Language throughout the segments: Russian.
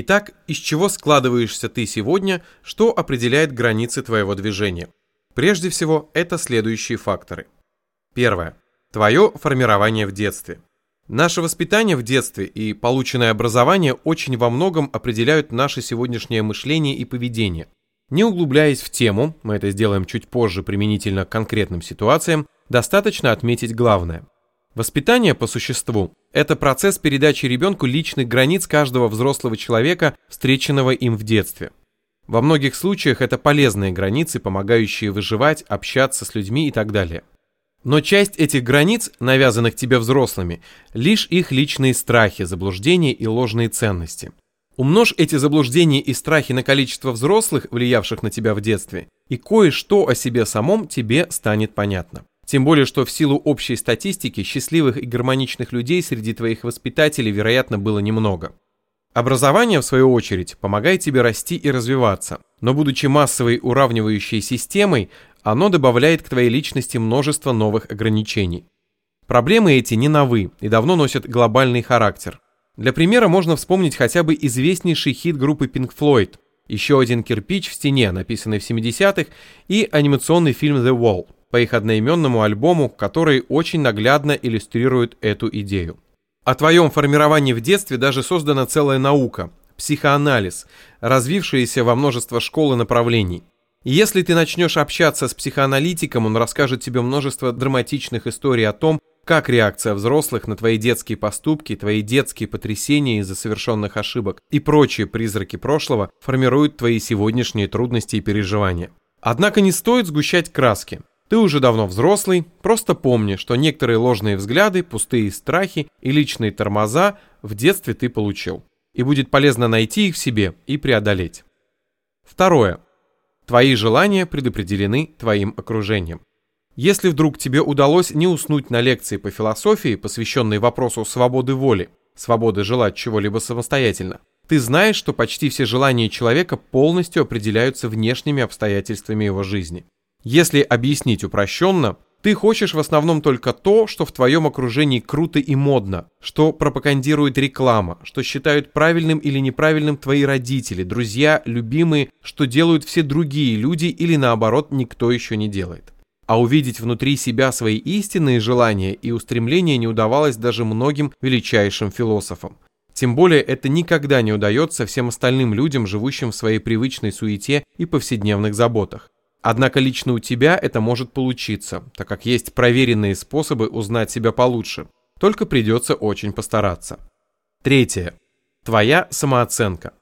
Итак, из чего складываешься ты сегодня, что определяет границы твоего движения? Прежде всего, это следующие факторы. Первое. Твое формирование в детстве. Наше воспитание в детстве и полученное образование очень во многом определяют наше сегодняшнее мышление и поведение. Не углубляясь в тему, мы это сделаем чуть позже применительно к конкретным ситуациям, достаточно отметить главное. Воспитание по существу – это процесс передачи ребенку личных границ каждого взрослого человека, встреченного им в детстве. Во многих случаях это полезные границы, помогающие выживать, общаться с людьми и так далее. Но часть этих границ, навязанных тебе взрослыми, лишь их личные страхи, заблуждения и ложные ценности. Умножь эти заблуждения и страхи на количество взрослых, влиявших на тебя в детстве, и кое-что о себе самом тебе станет понятно. Тем более, что в силу общей статистики счастливых и гармоничных людей среди твоих воспитателей, вероятно, было немного. Образование, в свою очередь, помогает тебе расти и развиваться, но будучи массовой уравнивающей системой, оно добавляет к твоей личности множество новых ограничений. Проблемы эти не новы и давно носят глобальный характер. Для примера можно вспомнить хотя бы известнейший хит группы Pink Floyd, еще один кирпич в стене, написанный в 70-х, и анимационный фильм The Wall по их одноименному альбому, который очень наглядно иллюстрирует эту идею. О твоем формировании в детстве даже создана целая наука – психоанализ, развившаяся во множество школ и направлений – если ты начнешь общаться с психоаналитиком, он расскажет тебе множество драматичных историй о том, как реакция взрослых на твои детские поступки, твои детские потрясения из-за совершенных ошибок и прочие призраки прошлого формируют твои сегодняшние трудности и переживания. Однако не стоит сгущать краски. Ты уже давно взрослый, просто помни, что некоторые ложные взгляды, пустые страхи и личные тормоза в детстве ты получил. И будет полезно найти их в себе и преодолеть. Второе. Твои желания предопределены твоим окружением. Если вдруг тебе удалось не уснуть на лекции по философии, посвященной вопросу свободы воли, свободы желать чего-либо самостоятельно, ты знаешь, что почти все желания человека полностью определяются внешними обстоятельствами его жизни. Если объяснить упрощенно, ты хочешь в основном только то, что в твоем окружении круто и модно, что пропагандирует реклама, что считают правильным или неправильным твои родители, друзья, любимые, что делают все другие люди или наоборот никто еще не делает. А увидеть внутри себя свои истинные желания и устремления не удавалось даже многим величайшим философам. Тем более это никогда не удается всем остальным людям, живущим в своей привычной суете и повседневных заботах. Однако лично у тебя это может получиться, так как есть проверенные способы узнать себя получше. Только придется очень постараться. Третье. Твоя самооценка.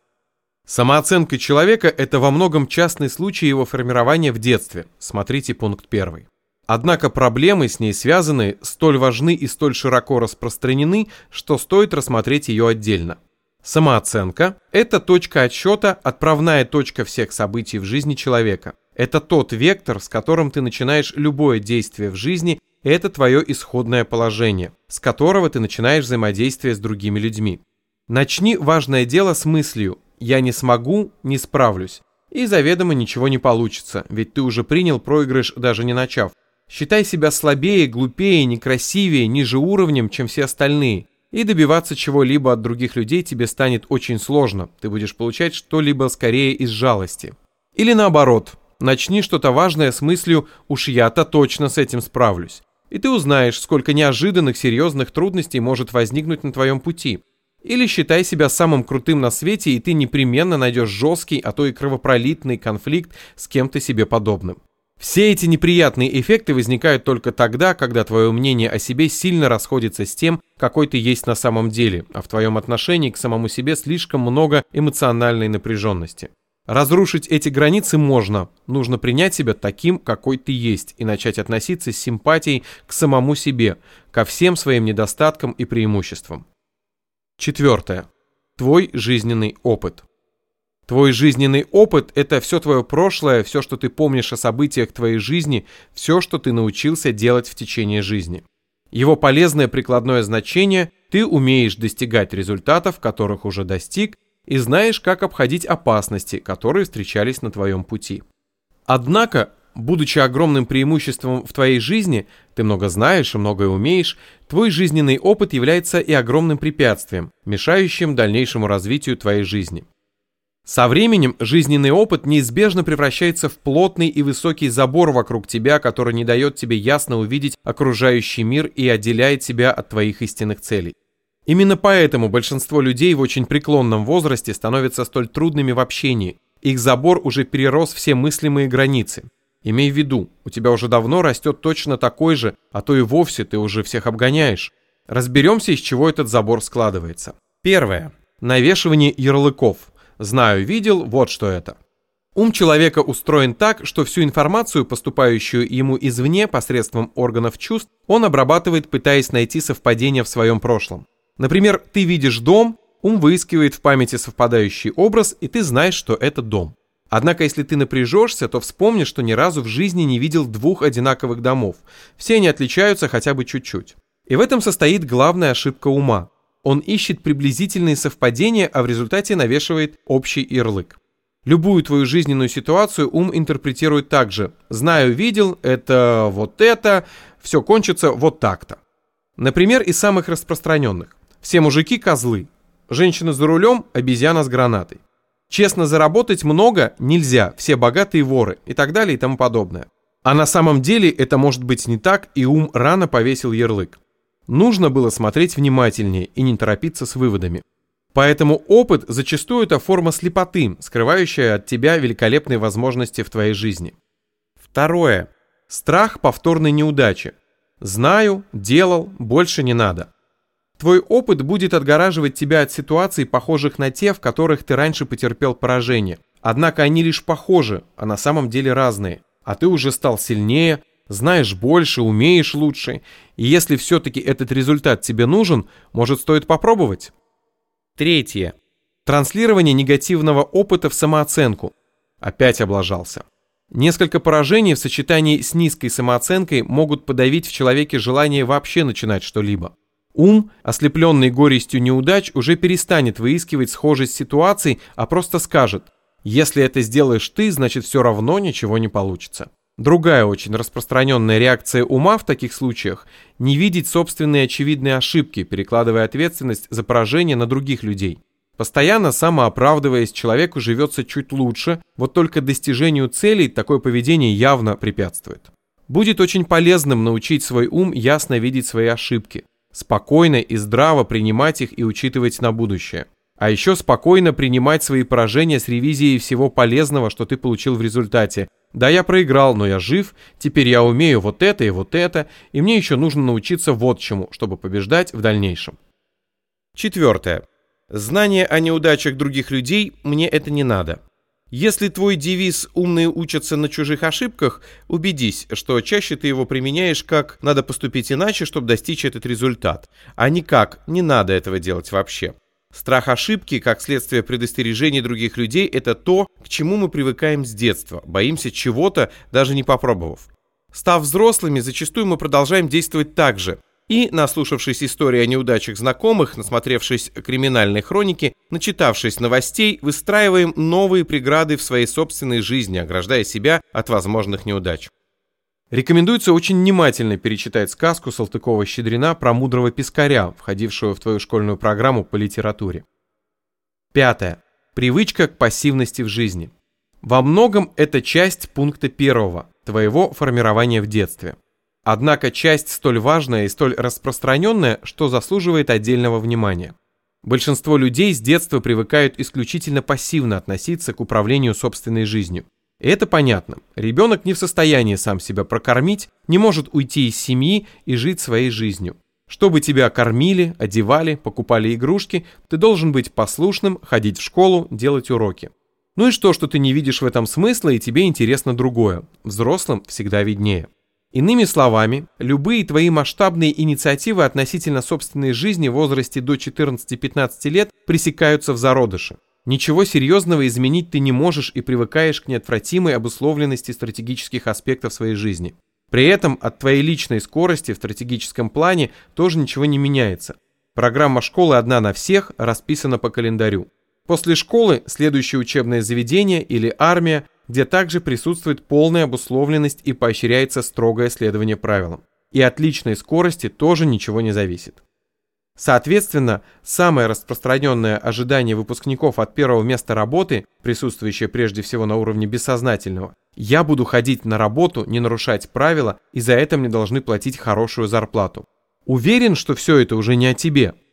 Самооценка человека – это во многом частный случай его формирования в детстве. Смотрите пункт первый. Однако проблемы с ней связаны, столь важны и столь широко распространены, что стоит рассмотреть ее отдельно. Самооценка – это точка отсчета, отправная точка всех событий в жизни человека – это тот вектор, с которым ты начинаешь любое действие в жизни, это твое исходное положение, с которого ты начинаешь взаимодействие с другими людьми. Начни важное дело с мыслью «я не смогу, не справлюсь», и заведомо ничего не получится, ведь ты уже принял проигрыш, даже не начав. Считай себя слабее, глупее, некрасивее, ниже уровнем, чем все остальные. И добиваться чего-либо от других людей тебе станет очень сложно. Ты будешь получать что-либо скорее из жалости. Или наоборот, Начни что-то важное с мыслью «уж я-то точно с этим справлюсь». И ты узнаешь, сколько неожиданных серьезных трудностей может возникнуть на твоем пути. Или считай себя самым крутым на свете, и ты непременно найдешь жесткий, а то и кровопролитный конфликт с кем-то себе подобным. Все эти неприятные эффекты возникают только тогда, когда твое мнение о себе сильно расходится с тем, какой ты есть на самом деле, а в твоем отношении к самому себе слишком много эмоциональной напряженности. Разрушить эти границы можно. Нужно принять себя таким, какой ты есть, и начать относиться с симпатией к самому себе, ко всем своим недостаткам и преимуществам. Четвертое. Твой жизненный опыт. Твой жизненный опыт – это все твое прошлое, все, что ты помнишь о событиях твоей жизни, все, что ты научился делать в течение жизни. Его полезное прикладное значение – ты умеешь достигать результатов, которых уже достиг, и знаешь, как обходить опасности, которые встречались на твоем пути. Однако, будучи огромным преимуществом в твоей жизни, ты много знаешь и многое умеешь, твой жизненный опыт является и огромным препятствием, мешающим дальнейшему развитию твоей жизни. Со временем жизненный опыт неизбежно превращается в плотный и высокий забор вокруг тебя, который не дает тебе ясно увидеть окружающий мир и отделяет тебя от твоих истинных целей. Именно поэтому большинство людей в очень преклонном возрасте становятся столь трудными в общении. Их забор уже перерос все мыслимые границы. Имей в виду, у тебя уже давно растет точно такой же, а то и вовсе ты уже всех обгоняешь. Разберемся, из чего этот забор складывается. Первое. Навешивание ярлыков – Знаю, видел, вот что это. Ум человека устроен так, что всю информацию, поступающую ему извне посредством органов чувств, он обрабатывает, пытаясь найти совпадение в своем прошлом. Например, ты видишь дом, ум выискивает в памяти совпадающий образ, и ты знаешь, что это дом. Однако, если ты напряжешься, то вспомни, что ни разу в жизни не видел двух одинаковых домов. Все они отличаются хотя бы чуть-чуть. И в этом состоит главная ошибка ума. Он ищет приблизительные совпадения, а в результате навешивает общий ярлык. Любую твою жизненную ситуацию ум интерпретирует так же. Знаю, видел, это вот это, все кончится вот так-то. Например, из самых распространенных. Все мужики козлы. Женщина за рулем, обезьяна с гранатой. Честно заработать много нельзя, все богатые воры и так далее и тому подобное. А на самом деле это может быть не так, и ум рано повесил ярлык. Нужно было смотреть внимательнее и не торопиться с выводами. Поэтому опыт зачастую это форма слепоты, скрывающая от тебя великолепные возможности в твоей жизни. Второе. Страх повторной неудачи. Знаю, делал, больше не надо. Твой опыт будет отгораживать тебя от ситуаций, похожих на те, в которых ты раньше потерпел поражение. Однако они лишь похожи, а на самом деле разные. А ты уже стал сильнее, знаешь больше, умеешь лучше, и если все-таки этот результат тебе нужен, может стоит попробовать. Третье. Транслирование негативного опыта в самооценку. Опять облажался. Несколько поражений в сочетании с низкой самооценкой могут подавить в человеке желание вообще начинать что-либо. Ум, ослепленный горестью неудач, уже перестанет выискивать схожесть ситуаций, а просто скажет «Если это сделаешь ты, значит все равно ничего не получится». Другая очень распространенная реакция ума в таких случаях – не видеть собственные очевидные ошибки, перекладывая ответственность за поражение на других людей. Постоянно самооправдываясь, человеку живется чуть лучше, вот только достижению целей такое поведение явно препятствует. Будет очень полезным научить свой ум ясно видеть свои ошибки, спокойно и здраво принимать их и учитывать на будущее. А еще спокойно принимать свои поражения с ревизией всего полезного, что ты получил в результате, да, я проиграл, но я жив, теперь я умею вот это и вот это, и мне еще нужно научиться вот чему, чтобы побеждать в дальнейшем. Четвертое. Знание о неудачах других людей мне это не надо. Если твой девиз «умные учатся на чужих ошибках», убедись, что чаще ты его применяешь как «надо поступить иначе, чтобы достичь этот результат», а не как «не надо этого делать вообще». Страх ошибки, как следствие предостережений других людей, это то, к чему мы привыкаем с детства, боимся чего-то, даже не попробовав. Став взрослыми, зачастую мы продолжаем действовать так же. И, наслушавшись истории о неудачах знакомых, насмотревшись криминальной хроники, начитавшись новостей, выстраиваем новые преграды в своей собственной жизни, ограждая себя от возможных неудач. Рекомендуется очень внимательно перечитать сказку Салтыкова-Щедрина про мудрого пескаря, входившую в твою школьную программу по литературе. Пятое. Привычка к пассивности в жизни. Во многом это часть пункта первого, твоего формирования в детстве. Однако часть столь важная и столь распространенная, что заслуживает отдельного внимания. Большинство людей с детства привыкают исключительно пассивно относиться к управлению собственной жизнью. И это понятно. Ребенок не в состоянии сам себя прокормить, не может уйти из семьи и жить своей жизнью. Чтобы тебя кормили, одевали, покупали игрушки, ты должен быть послушным, ходить в школу, делать уроки. Ну и что, что ты не видишь в этом смысла и тебе интересно другое? Взрослым всегда виднее. Иными словами, любые твои масштабные инициативы относительно собственной жизни в возрасте до 14-15 лет пресекаются в зародыше. Ничего серьезного изменить ты не можешь и привыкаешь к неотвратимой обусловленности стратегических аспектов своей жизни. При этом от твоей личной скорости в стратегическом плане тоже ничего не меняется. Программа школы одна на всех, расписана по календарю. После школы следующее учебное заведение или армия, где также присутствует полная обусловленность и поощряется строгое следование правилам. И от личной скорости тоже ничего не зависит. Соответственно, самое распространенное ожидание выпускников от первого места работы, присутствующее прежде всего на уровне бессознательного, я буду ходить на работу, не нарушать правила, и за это мне должны платить хорошую зарплату. Уверен, что все это уже не о тебе –